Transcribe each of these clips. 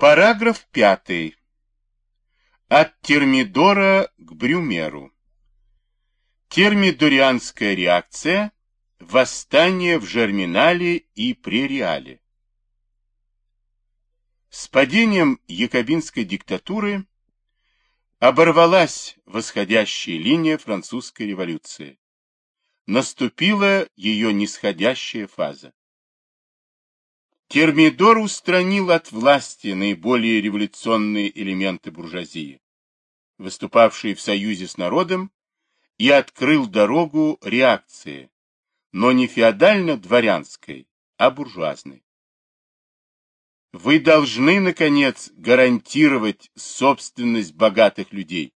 Параграф 5. От Термидора к Брюмеру. Термидорианская реакция. Восстание в Жерминале и Пререале. С падением якобинской диктатуры оборвалась восходящая линия французской революции. Наступила ее нисходящая фаза. Термидор устранил от власти наиболее революционные элементы буржуазии, выступавшие в союзе с народом, и открыл дорогу реакции, но не феодально-дворянской, а буржуазной. Вы должны, наконец, гарантировать собственность богатых людей,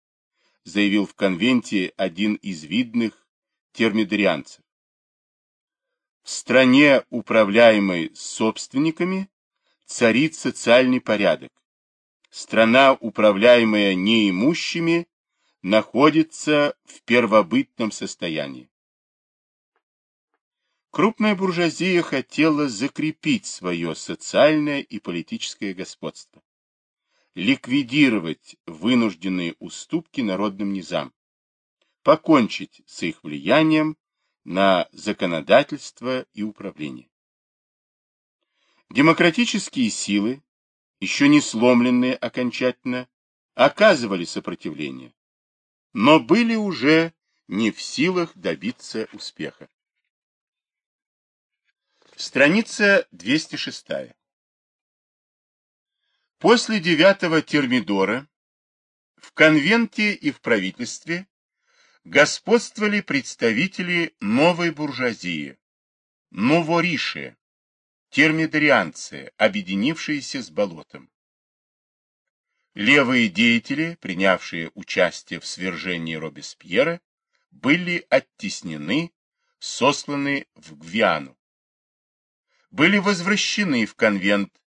заявил в конвенте один из видных термидорианцев. В стране, управляемой собственниками, царит социальный порядок. Страна, управляемая неимущими, находится в первобытном состоянии. Крупная буржуазия хотела закрепить свое социальное и политическое господство, ликвидировать вынужденные уступки народным низам, покончить с их влиянием на законодательство и управление. Демократические силы, еще не сломленные окончательно, оказывали сопротивление, но были уже не в силах добиться успеха. Страница 206. После девятого термидора в конвенте и в правительстве господствовали представители новой буржуазии, новориши, термидорианцы, объединившиеся с болотом. Левые деятели, принявшие участие в свержении Робеспьера, были оттеснены, сосланы в Гвиану. Были возвращены в конвент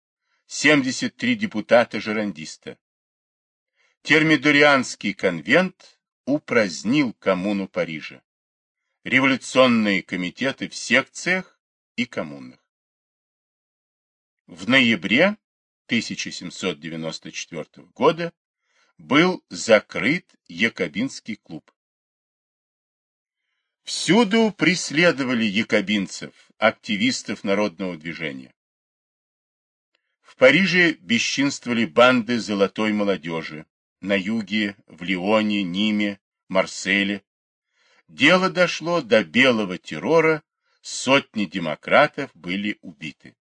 73 депутата-жерандиста. Термидорианский конвент упразднил коммуну Парижа, революционные комитеты в секциях и коммунах. В ноябре 1794 года был закрыт Якобинский клуб. Всюду преследовали якобинцев, активистов народного движения. В Париже бесчинствовали банды золотой молодежи, на юге, в Лионе, Ниме, Марселе. Дело дошло до белого террора, сотни демократов были убиты.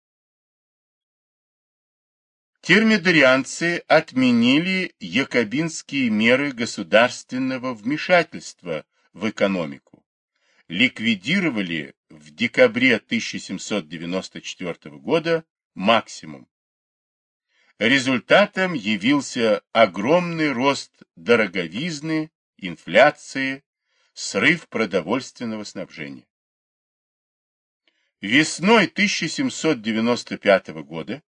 Термидорианцы отменили якобинские меры государственного вмешательства в экономику, ликвидировали в декабре 1794 года максимум Результатом явился огромный рост дороговизны, инфляции, срыв продовольственного снабжения. Весной 1795 года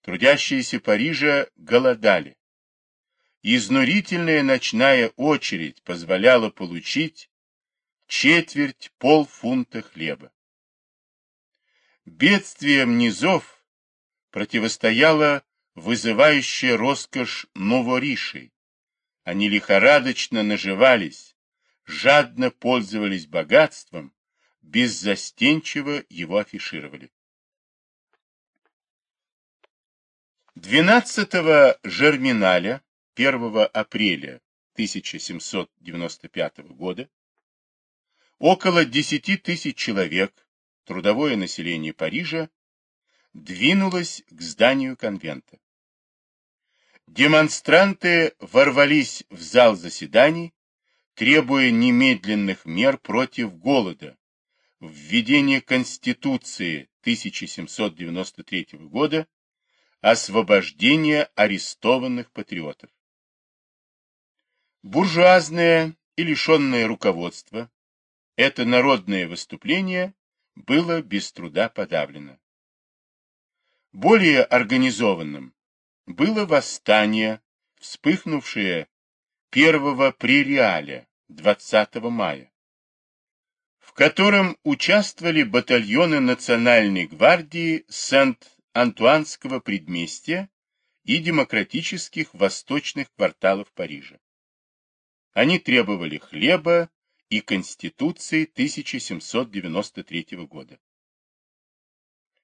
трудящиеся Парижа голодали. Изнурительная ночная очередь позволяла получить четверть полфунта хлеба. Бедствием низов противостояла вызывающая роскошь новоришей. Они лихорадочно наживались, жадно пользовались богатством, беззастенчиво его афишировали. 12 Жерминаля 1 апреля 1795 года около 10 тысяч человек, трудовое население Парижа, двинулось к зданию конвента. Демонстранты ворвались в зал заседаний, требуя немедленных мер против голода, введения Конституции 1793 года, освобождения арестованных патриотов. Буржуазное и лишенное руководство, это народное выступление было без труда подавлено. Более организованным было восстание, вспыхнувшее 1 пререаля 20 мая, в котором участвовали батальоны Национальной гвардии Сент-Антуанского предместья и демократических восточных кварталов Парижа. Они требовали хлеба и Конституции 1793 года.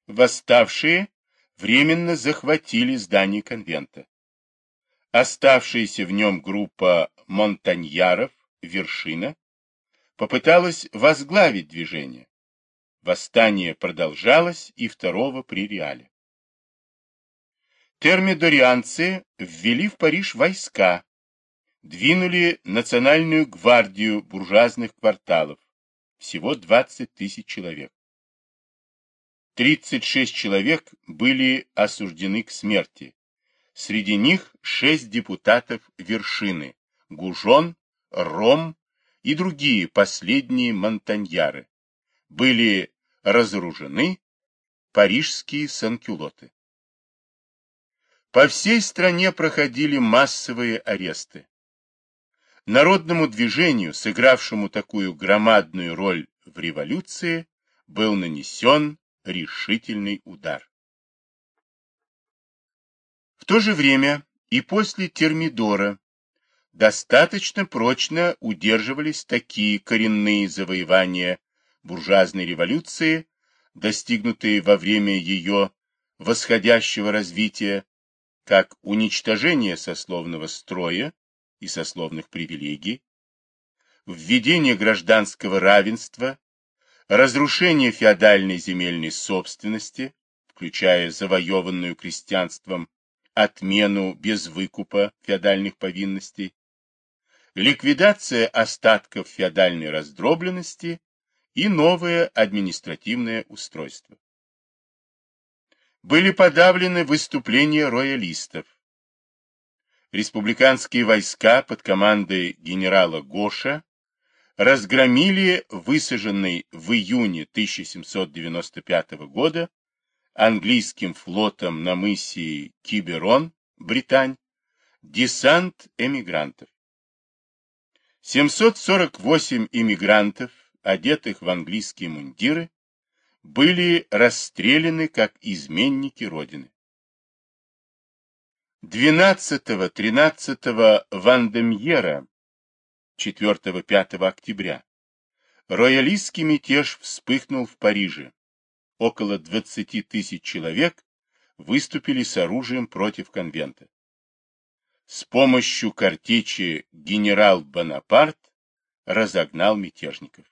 Восставшие временно захватили здание конвента. Оставшаяся в нем группа монтаньяров, вершина, попыталась возглавить движение. Восстание продолжалось и второго при Реале. Термидорианцы ввели в Париж войска, двинули национальную гвардию буржуазных кварталов, всего 20 тысяч человек. 36 человек были осуждены к смерти. Среди них 6 депутатов вершины – Гужон, Ром и другие последние монтаньяры. Были разоружены парижские санкюлоты. По всей стране проходили массовые аресты. Народному движению, сыгравшему такую громадную роль в революции, был нанесен решительный удар. В то же время и после Термидора достаточно прочно удерживались такие коренные завоевания буржуазной революции, достигнутые во время ее восходящего развития, как уничтожение сословного строя и сословных привилегий, введение гражданского равенства разрушение феодальной земельной собственности, включая завоеванную крестьянством отмену без выкупа феодальных повинностей, ликвидация остатков феодальной раздробленности и новое административное устройство. Были подавлены выступления роялистов. Республиканские войска под командой генерала Гоша разгромили высаженный в июне 1795 года английским флотом на мысе Киберон, Британь, десант эмигрантов. 748 иммигрантов, одетых в английские мундиры, были расстреляны как изменники Родины. 12-13 Вандемьера 4-5 октября. Роялистский мятеж вспыхнул в Париже. Около 20 тысяч человек выступили с оружием против конвента. С помощью картечи генерал Бонапарт разогнал мятежников.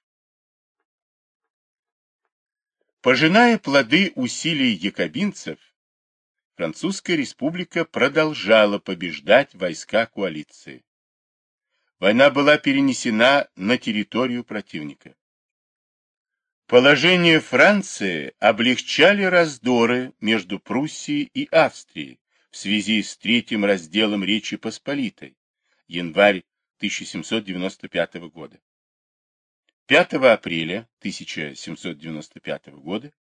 Пожиная плоды усилий якобинцев, Французская республика продолжала побеждать войска коалиции война была перенесена на территорию противника. Положение Франции облегчали раздоры между Пруссией и Австрией в связи с третьим разделом Речи Посполитой, январь 1795 года. 5 апреля 1795 года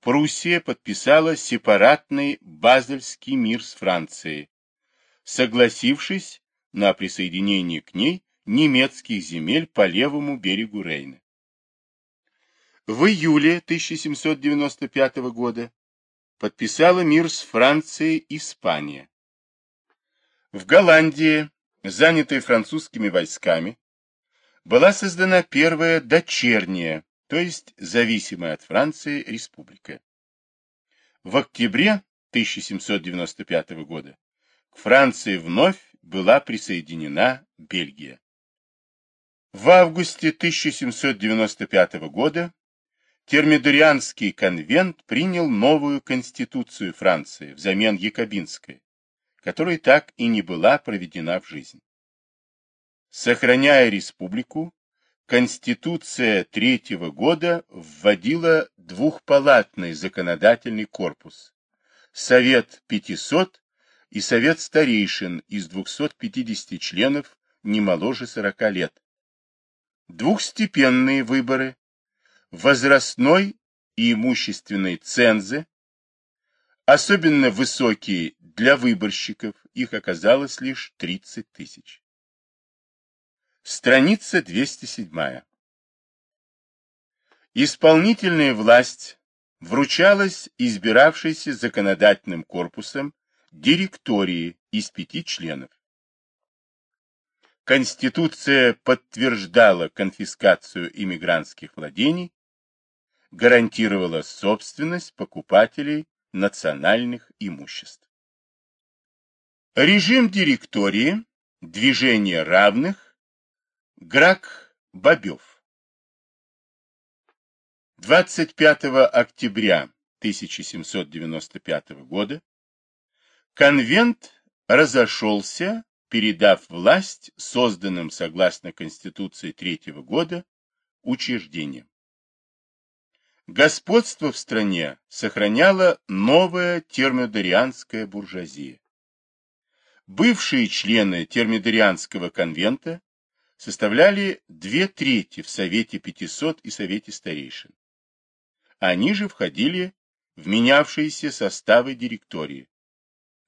Пруссия подписала сепаратный Базельский мир с Францией, согласившись на присоединение к ней немецких земель по левому берегу Рейна. В июле 1795 года подписала мир с Францией Испания. В Голландии, занятой французскими войсками, была создана первая дочерняя, то есть зависимая от Франции республика. В октябре 1795 года к Франции вновь была присоединена Бельгия. В августе 1795 года Термидорианский конвент принял новую конституцию Франции взамен Якобинской, которая так и не была проведена в жизнь. Сохраняя республику, Конституция третьего года вводила двухпалатный законодательный корпус, Совет 500 и Совет старейшин из 250 членов не моложе 40 лет. Двухстепенные выборы, возрастной и имущественной цензы, особенно высокие для выборщиков, их оказалось лишь 30 тысяч. Страница 207. Исполнительная власть вручалась избиравшейся законодательным корпусом директории из пяти членов. Конституция подтверждала конфискацию иммигрантских владений, гарантировала собственность покупателей национальных имуществ. Режим директории, движение равных, Грак Бобев. 25 октября 1795 года конвент разошелся, передав власть созданным согласно Конституции третьего года учреждениям. Господство в стране сохраняла новая термидорианская буржуазия. Бывшие члены термидорианского конвента составляли две трети в Совете 500 и Совете старейшин. Они же входили в менявшиеся составы директории.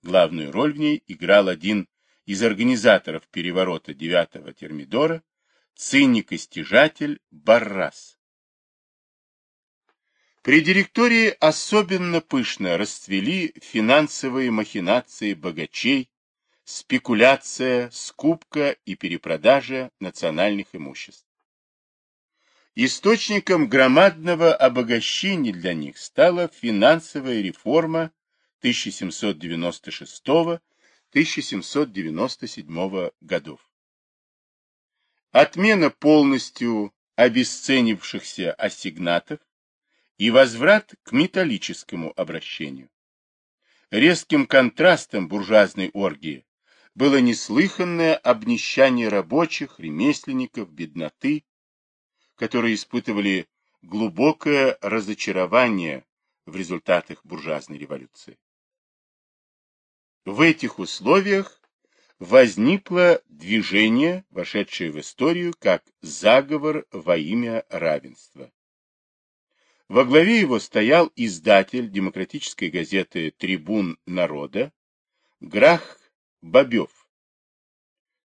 Главную роль в ней играл один из организаторов переворота 9-го термидора, циник и стяжатель Баррас. При директории особенно пышно расцвели финансовые махинации богачей, спекуляция, скупка и перепродажа национальных имуществ. Источником громадного обогащения для них стала финансовая реформа 1796-1797 годов. Отмена полностью обесценившихся ассигнатов и возврат к металлическому обращению. Резким контрастом буржуазной оргии было неслыханное обнищание рабочих, ремесленников, бедноты, которые испытывали глубокое разочарование в результатах буржуазной революции. В этих условиях возникло движение, вошедшее в историю как заговор во имя равенства. Во главе его стоял издатель демократической газеты «Трибун народа» Грах Бобев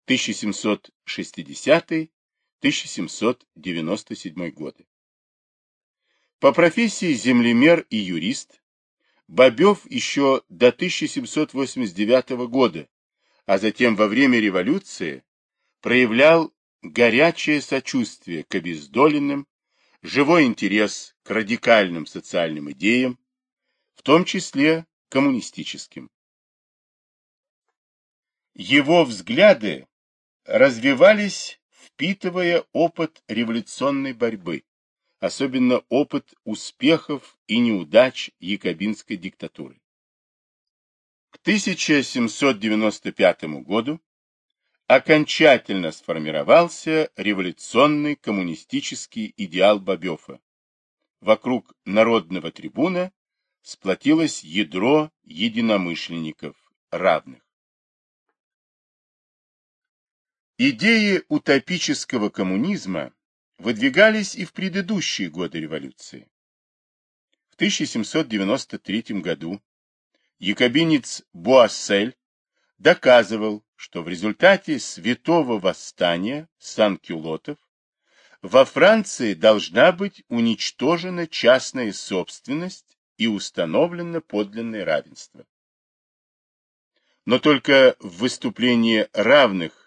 1760-1797 годы. По профессии землемер и юрист, Бобев еще до 1789 года, а затем во время революции, проявлял горячее сочувствие к обездоленным, живой интерес к радикальным социальным идеям, в том числе коммунистическим. Его взгляды развивались, впитывая опыт революционной борьбы, особенно опыт успехов и неудач якобинской диктатуры. К 1795 году окончательно сформировался революционный коммунистический идеал Бобёфа. Вокруг народного трибуна сплотилось ядро единомышленников, равных. Идеи утопического коммунизма выдвигались и в предыдущие годы революции. В 1793 году якобинец Буассель доказывал, что в результате святого восстания санкюлотов во Франции должна быть уничтожена частная собственность и установлено подлинное равенство. Но только в выступлении равных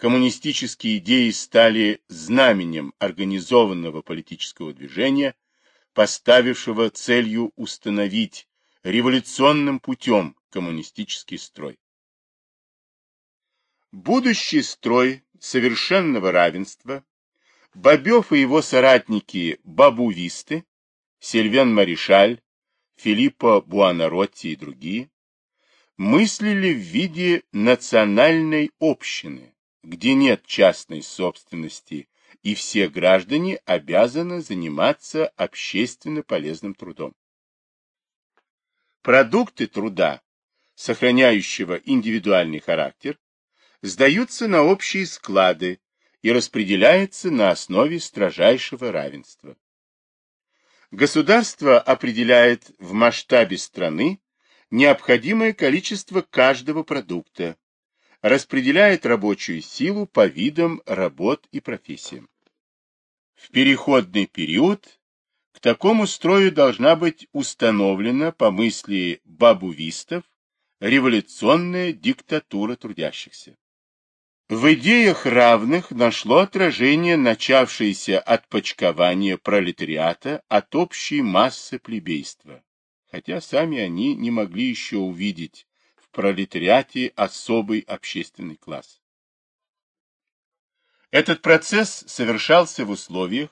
коммунистические идеи стали знаменем организованного политического движения, поставившего целью установить революционным путем коммунистический строй. Будущий строй совершенного равенства Бобев и его соратники бабувисты, Сильвен Маришаль, Филиппо Буанаротти и другие, мыслили в виде национальной общины, где нет частной собственности, и все граждане обязаны заниматься общественно полезным трудом. Продукты труда, сохраняющего индивидуальный характер, сдаются на общие склады и распределяются на основе строжайшего равенства. Государство определяет в масштабе страны необходимое количество каждого продукта, распределяет рабочую силу по видам работ и профессиям. В переходный период к такому строю должна быть установлена, по мысли бабувистов, революционная диктатура трудящихся. В идеях равных нашло отражение начавшееся отпочкование пролетариата от общей массы плебейства, хотя сами они не могли еще увидеть пролетариате особый общественный класс. Этот процесс совершался в условиях,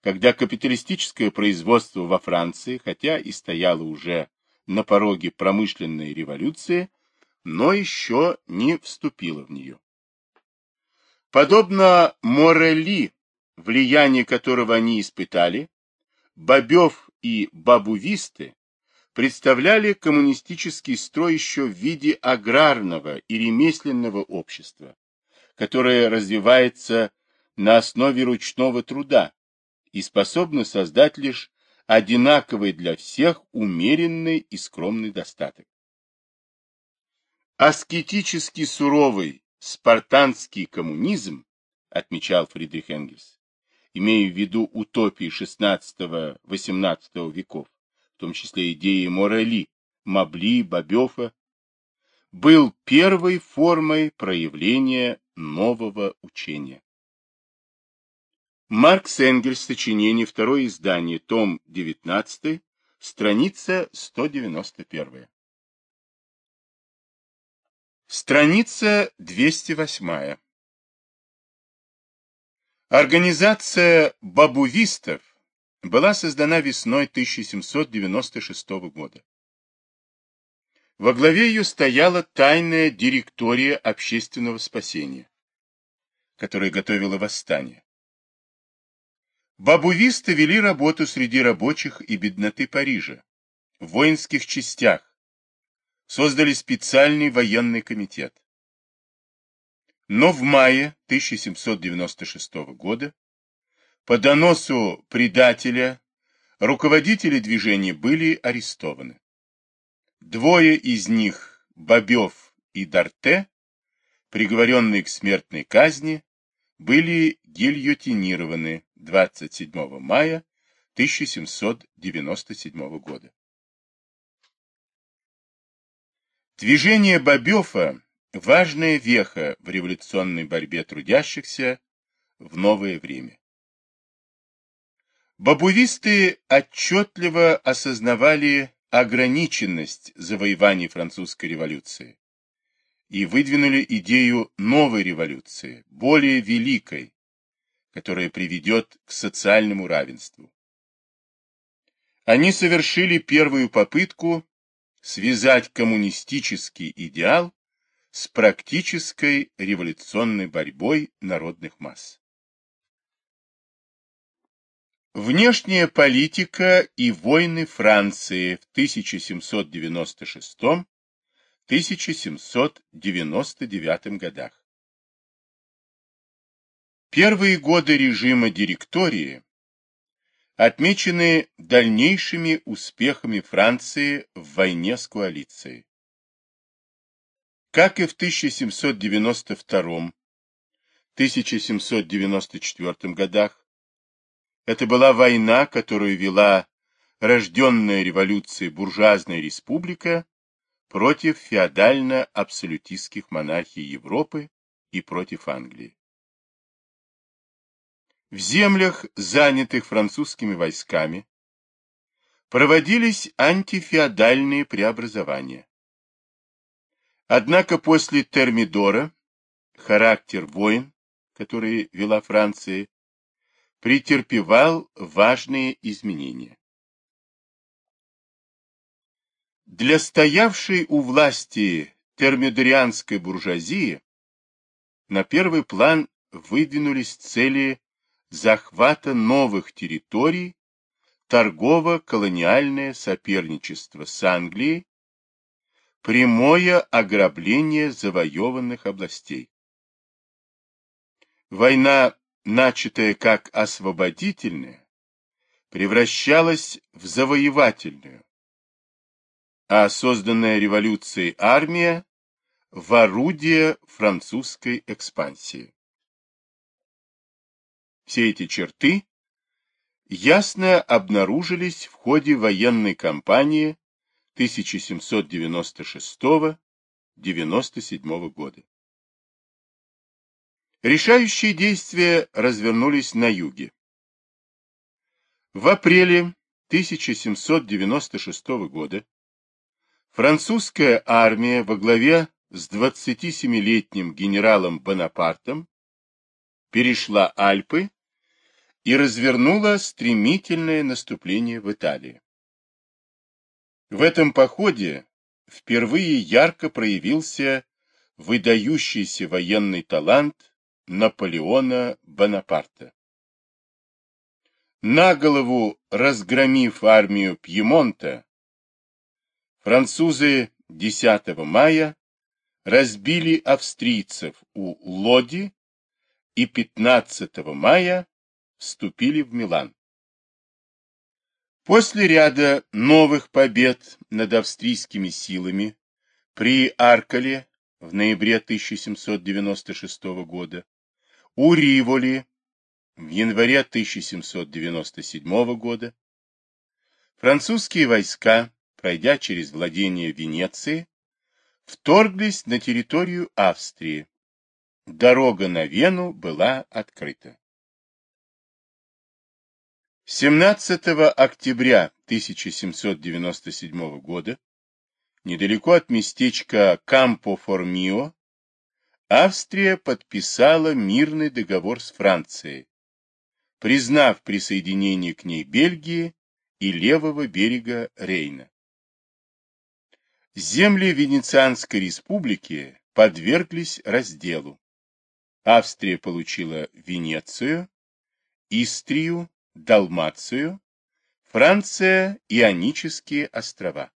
когда капиталистическое производство во Франции, хотя и стояло уже на пороге промышленной революции, но еще не вступило в нее. Подобно Морели, влияние которого они испытали, Бобев и Бабувисты представляли коммунистический строй еще в виде аграрного и ремесленного общества, которое развивается на основе ручного труда и способно создать лишь одинаковый для всех умеренный и скромный достаток. Аскетически суровый спартанский коммунизм, отмечал Фридрих Энгельс, имея в виду утопии XVI-XVIII веков, в том числе идеи Морели, Мабли, Бобёфа, был первой формой проявления нового учения. Маркс Энгельс, сочинение, второе издание, том 19, страница 191. Страница 208. Организация бабувистов была создана весной 1796 года. Во главе ее стояла тайная директория общественного спасения, которая готовила восстание. Бабувисты вели работу среди рабочих и бедноты Парижа, в воинских частях, создали специальный военный комитет. Но в мае 1796 года по доносу предателя руководители движения были арестованы. Двое из них, Бобев и Дарте, приговоренные к смертной казни, были гильотинированы 27 мая 1797 года. Движение Бобёфа – важная веха в революционной борьбе трудящихся в новое время. Бабувисты отчетливо осознавали ограниченность завоеваний французской революции и выдвинули идею новой революции, более великой, которая приведет к социальному равенству. Они совершили первую попытку связать коммунистический идеал с практической революционной борьбой народных масс. Внешняя политика и войны Франции в 1796-1799 годах. Первые годы режима директории отмечены дальнейшими успехами Франции в войне с коалицией. Как и в 1792-1794 годах, это была война, которую вела рожденная революцией буржуазная республика против феодально-абсолютистских монархий Европы и против Англии. В землях, занятых французскими войсками, проводились антифеодальные преобразования. Однако после Термидора характер войн, которые вела Франция, претерпевал важные изменения. Для стоявшей у власти термидорианской буржуазии на первый план выдвинулись цели захвата новых территорий, торгово-колониальное соперничество с Англией, прямое ограбление завоеванных областей. Война, начатая как освободительная, превращалась в завоевательную, а созданная революцией армия в орудие французской экспансии. Все эти черты ясно обнаружились в ходе военной кампании 1796-97 года. Решающие действия развернулись на юге. В апреле 1796 года французская армия во главе с 27-летним генералом Бонапартом перешла Альпы и развернула стремительное наступление в Италии. В этом походе впервые ярко проявился выдающийся военный талант Наполеона Бонапарта. На голову разгромив армию Пьемонта, французы 10 мая разбили австрийцев у Лоди и 15 мая вступили в Милан. После ряда новых побед над австрийскими силами при Аркале в ноябре 1796 года, у Риволи в январе 1797 года, французские войска, пройдя через владение Венеции, вторглись на территорию Австрии. Дорога на Вену была открыта. 17 октября 1797 года, недалеко от местечка Кампо-Формио, Австрия подписала мирный договор с Францией, признав присоединение к ней Бельгии и левого берега Рейна. Земли Венецианской республики подверглись разделу. Австрия получила Венецию, Истрию, Далмацию, Франция – Ионические острова.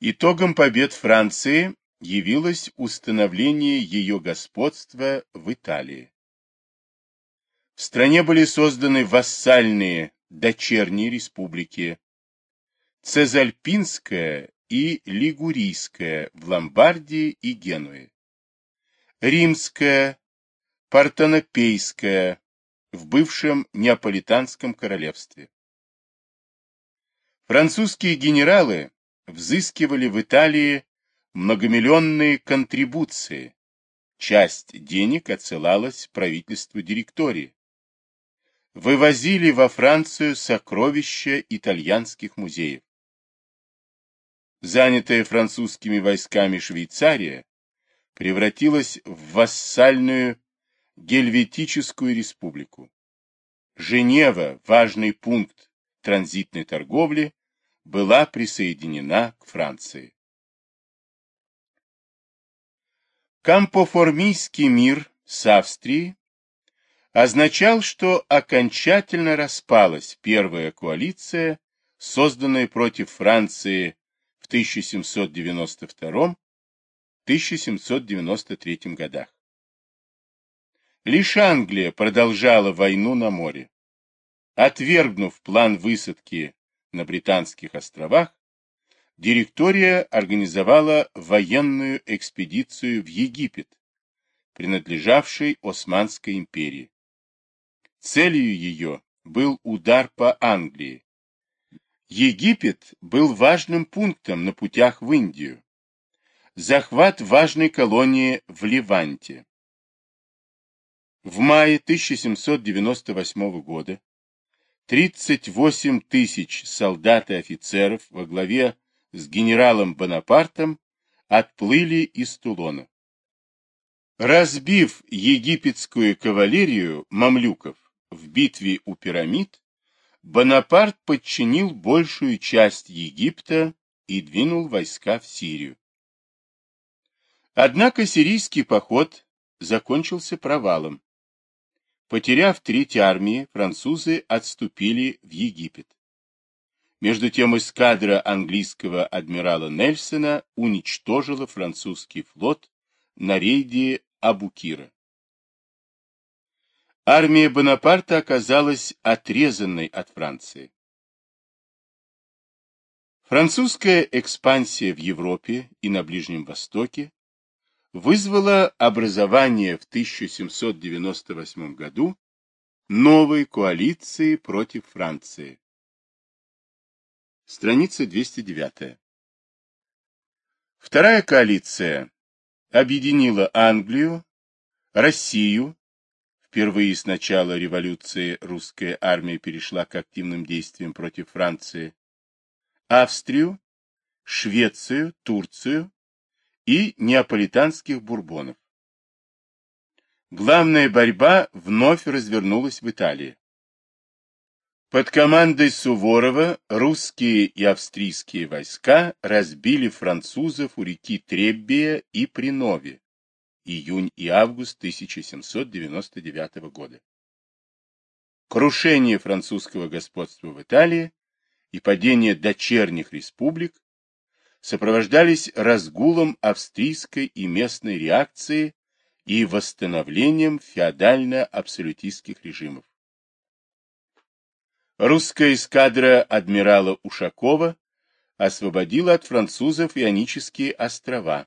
Итогом побед Франции явилось установление ее господства в Италии. В стране были созданы вассальные дочерние республики Цезальпинская и Лигурийская в Ломбардии и Генуе, Римская, Партенопейская в бывшем Неаполитанском королевстве. Французские генералы взыскивали в Италии многомиллионные контрибуции, часть денег отсылалась правительству директории. Вывозили во Францию сокровища итальянских музеев. Занятая французскими войсками Швейцария превратилась в вассальную Гельветическую республику. Женева, важный пункт транзитной торговли, была присоединена к Франции. Кампоформийский мир с Австрией означал, что окончательно распалась первая коалиция, созданная против Франции в 1792-1793 годах. Лишь Англия продолжала войну на море. Отвергнув план высадки на Британских островах, директория организовала военную экспедицию в Египет, принадлежавший Османской империи. Целью ее был удар по Англии. Египет был важным пунктом на путях в Индию. Захват важной колонии в Ливанте. В мае 1798 года 38 тысяч солдат и офицеров во главе с генералом Бонапартом отплыли из Тулона. Разбив египетскую кавалерию мамлюков в битве у пирамид, Бонапарт подчинил большую часть Египта и двинул войска в Сирию. Однако сирийский поход закончился провалом. Потеряв треть армии, французы отступили в Египет. Между тем эскадра английского адмирала Нельсона уничтожила французский флот на рейде Абукира. Армия Бонапарта оказалась отрезанной от Франции. Французская экспансия в Европе и на Ближнем Востоке вызвало образование в 1798 году новой коалиции против Франции. Страница 209. Вторая коалиция объединила Англию, Россию, впервые с начала революции русская армия перешла к активным действиям против Франции, Австрию, Швецию, Турцию и неаполитанских бурбонов. Главная борьба вновь развернулась в Италии. Под командой Суворова русские и австрийские войска разбили французов у реки Треббия и Принове июнь и август 1799 года. Крушение французского господства в Италии и падение дочерних республик сопровождались разгулом австрийской и местной реакции и восстановлением феодально-абсолютистских режимов. Русская эскадра адмирала Ушакова освободила от французов Ионические острова.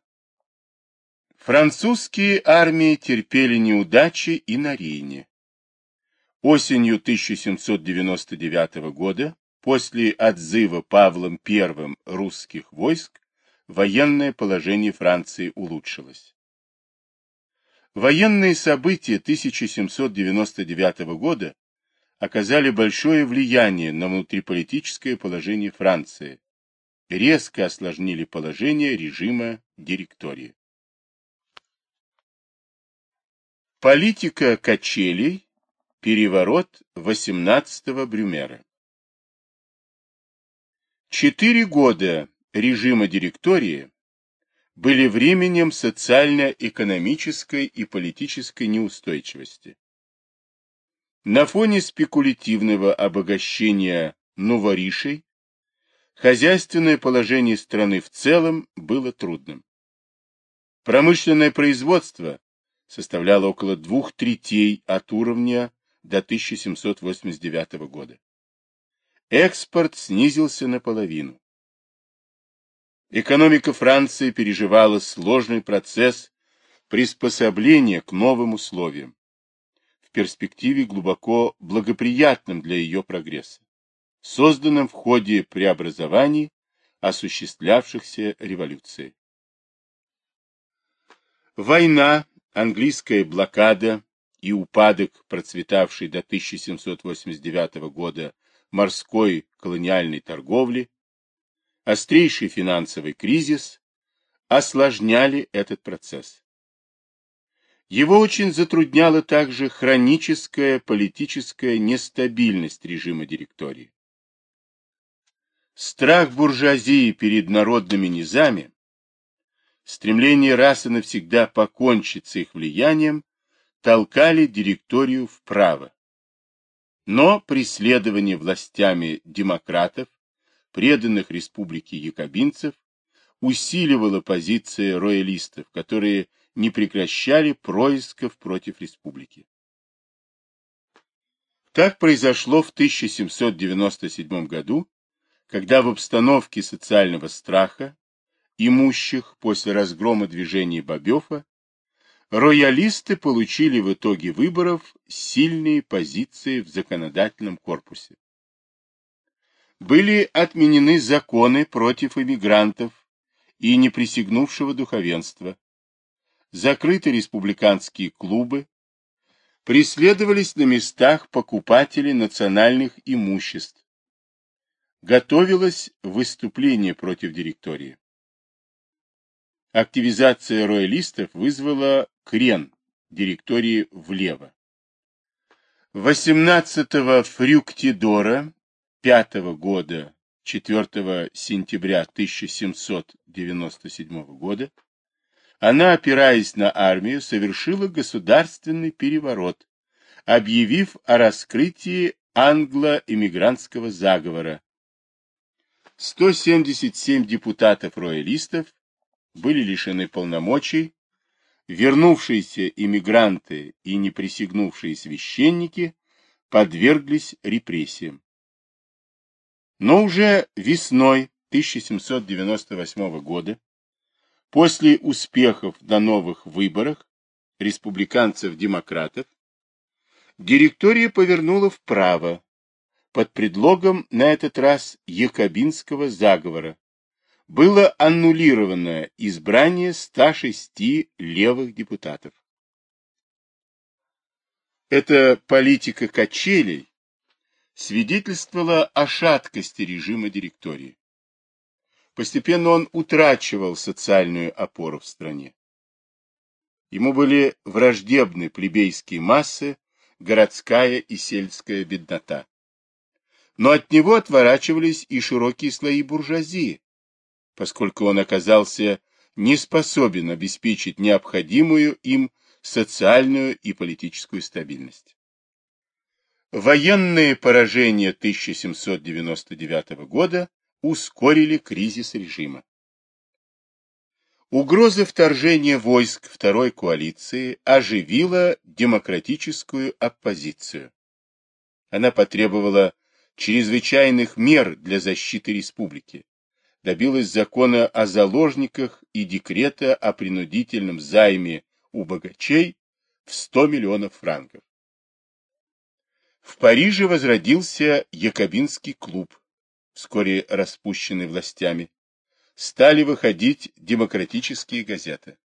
Французские армии терпели неудачи и на Рейне. Осенью 1799 года, после отзыва Павлом I русских войск, военное положение Франции улучшилось. Военные события 1799 года оказали большое влияние на внутриполитическое положение Франции, резко осложнили положение режима директории. Политика качелей. Переворот 18-го Брюмера. Четыре года режима директории были временем социально-экономической и политической неустойчивости. На фоне спекулятивного обогащения новоришей хозяйственное положение страны в целом было трудным. Промышленное производство составляло около двух третей от уровня до 1789 года. Экспорт снизился наполовину. Экономика Франции переживала сложный процесс приспособления к новым условиям перспективе глубоко благоприятным для ее прогресса, созданным в ходе преобразований, осуществлявшихся революцией. Война, английская блокада и упадок, процветавший до 1789 года морской колониальной торговли, острейший финансовый кризис осложняли этот процесс. Его очень затрудняла также хроническая политическая нестабильность режима директории. Страх буржуазии перед народными низами, стремление раз и навсегда покончить с их влиянием, толкали директорию вправо. Но преследование властями демократов, преданных республике якобинцев, усиливало позиции роялистов, которые не прекращали происков против республики. Так произошло в 1797 году, когда в обстановке социального страха, имущих после разгрома движения Бобёфа, роялисты получили в итоге выборов сильные позиции в законодательном корпусе. Были отменены законы против иммигрантов и неприсягнувшего духовенства, закрыты республиканские клубы, преследовались на местах покупатели национальных имуществ. Готовилось выступление против директории. Активизация роялистов вызвала крен директории влево. 18 Фрюктидора 5 года 4 сентября 1797 года она, опираясь на армию, совершила государственный переворот, объявив о раскрытии англо-эмигрантского заговора. 177 депутатов-роялистов были лишены полномочий, вернувшиеся иммигранты и не присягнувшие священники подверглись репрессиям. Но уже весной 1798 года После успехов на новых выборах республиканцев-демократов директория повернула вправо, под предлогом на этот раз якобинского заговора было аннулировано избрание 106 левых депутатов. Эта политика качелей свидетельствовала о шаткости режима директории. Постепенно он утрачивал социальную опору в стране. Ему были враждебны плебейские массы, городская и сельская беднота. Но от него отворачивались и широкие слои буржуазии, поскольку он оказался не способен обеспечить необходимую им социальную и политическую стабильность. Военные поражения 1799 года ускорили кризис режима. Угроза вторжения войск второй коалиции оживила демократическую оппозицию. Она потребовала чрезвычайных мер для защиты республики, добилась закона о заложниках и декрета о принудительном займе у богачей в 100 миллионов франков. В Париже возродился Якобинский клуб, вскоре распущенный властями. Стали выходить демократические газеты.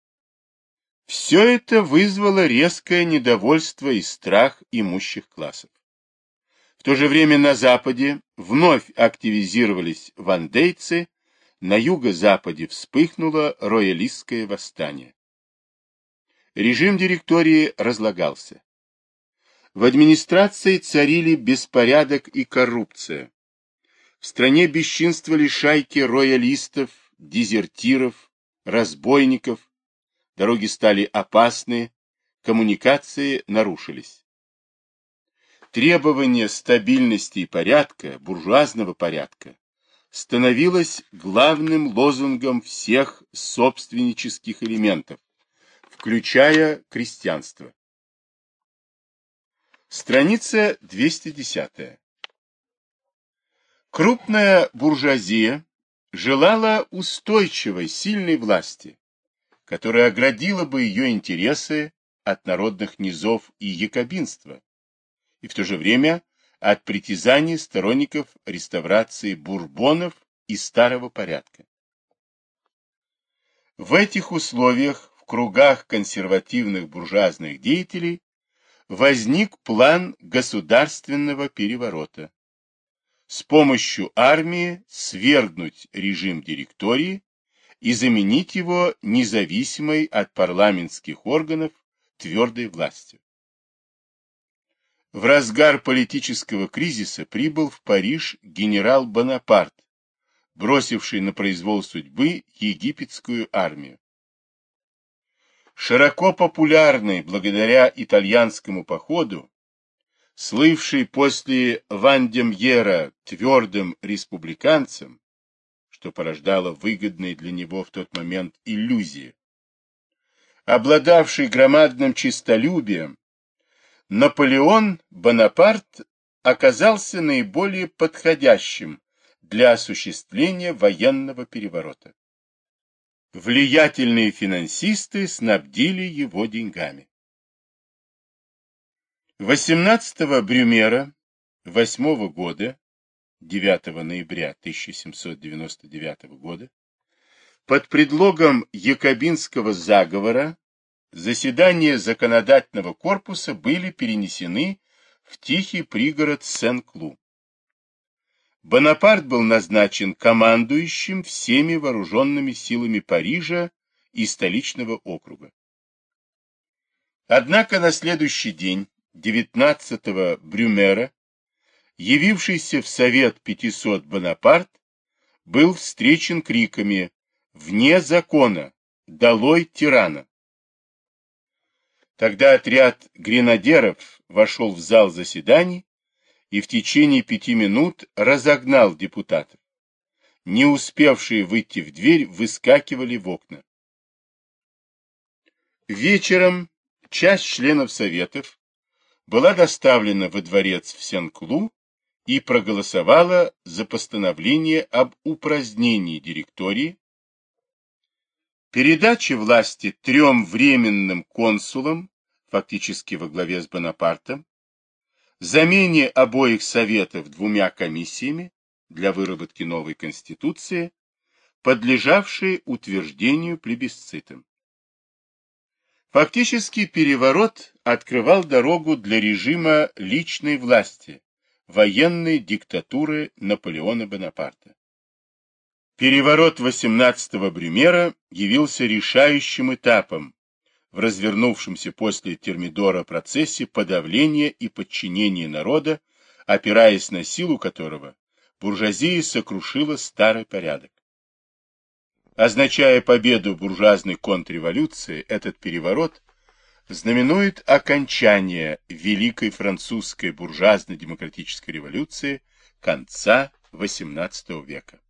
Все это вызвало резкое недовольство и страх имущих классов. В то же время на Западе вновь активизировались вандейцы, на юго-западе вспыхнуло роялистское восстание. Режим директории разлагался. В администрации царили беспорядок и коррупция. В стране бесчинствовали шайки роялистов, дезертиров, разбойников. Дороги стали опасны, коммуникации нарушились. Требование стабильности и порядка, буржуазного порядка, становилось главным лозунгом всех собственнических элементов, включая крестьянство. Страница 210. Крупная буржуазия желала устойчивой, сильной власти, которая оградила бы ее интересы от народных низов и якобинства, и в то же время от притязаний сторонников реставрации бурбонов и старого порядка. В этих условиях кругах консервативных буржуазных деятелей возник план государственного переворота. С помощью армии свергнуть режим директории и заменить его независимой от парламентских органов твердой властью. В разгар политического кризиса прибыл в Париж генерал Бонапарт, бросивший на произвол судьбы египетскую армию широко популярный благодаря итальянскому походу, слывший после Вандемьера твердым республиканцем, что порождало выгодные для него в тот момент иллюзии, обладавший громадным честолюбием, Наполеон Бонапарт оказался наиболее подходящим для осуществления военного переворота влиятельные финансисты снабдили его деньгами. 18 Брюмера 8 года, 9 ноября 1799 года, под предлогом якобинского заговора заседания законодательного корпуса были перенесены в тихий пригород Сен-Клу. Бонапарт был назначен командующим всеми вооруженными силами Парижа и столичного округа. Однако на следующий день, 19-го Брюмера, явившийся в Совет 500 Бонапарт, был встречен криками «Вне закона! Долой тирана!». Тогда отряд гренадеров вошел в зал заседаний и в течение пяти минут разогнал депутатов. Не успевшие выйти в дверь, выскакивали в окна. Вечером часть членов Советов была доставлена во дворец в Сен-Клу и проголосовала за постановление об упразднении директории, передаче власти трем временным консулам, фактически во главе с Бонапартом, замене обоих советов двумя комиссиями для выработки новой конституции, подлежавшей утверждению плебисцитом. Фактически переворот открывал дорогу для режима личной власти, военной диктатуры Наполеона Бонапарта. Переворот 18-го Брюмера явился решающим этапом в развернувшемся после Термидора процессе подавления и подчинения народа, опираясь на силу которого буржуазия сокрушила старый порядок. Означая победу буржуазной контрреволюции, этот переворот знаменует окончание Великой французской буржуазно-демократической революции конца XVIII века.